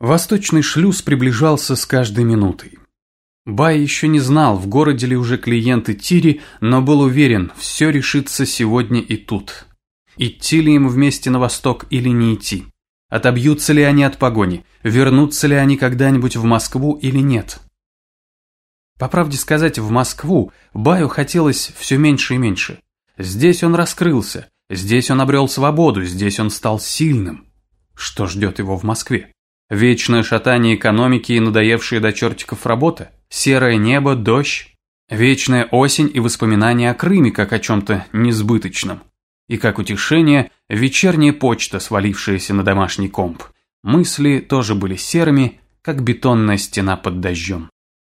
Восточный шлюз приближался с каждой минутой. Бай еще не знал, в городе ли уже клиенты Тири, но был уверен, все решится сегодня и тут. Идти ли им вместе на восток или не идти? Отобьются ли они от погони? Вернутся ли они когда-нибудь в Москву или нет? По правде сказать, в Москву Баю хотелось все меньше и меньше. Здесь он раскрылся, здесь он обрел свободу, здесь он стал сильным. Что ждет его в Москве? Вечное шатание экономики и надоевшие до чертиков работа, серое небо, дождь, вечная осень и воспоминания о Крыме как о чем-то несбыточном. И как утешение, вечерняя почта, свалившаяся на домашний комп. Мысли тоже были серыми, как бетонная стена под дождем.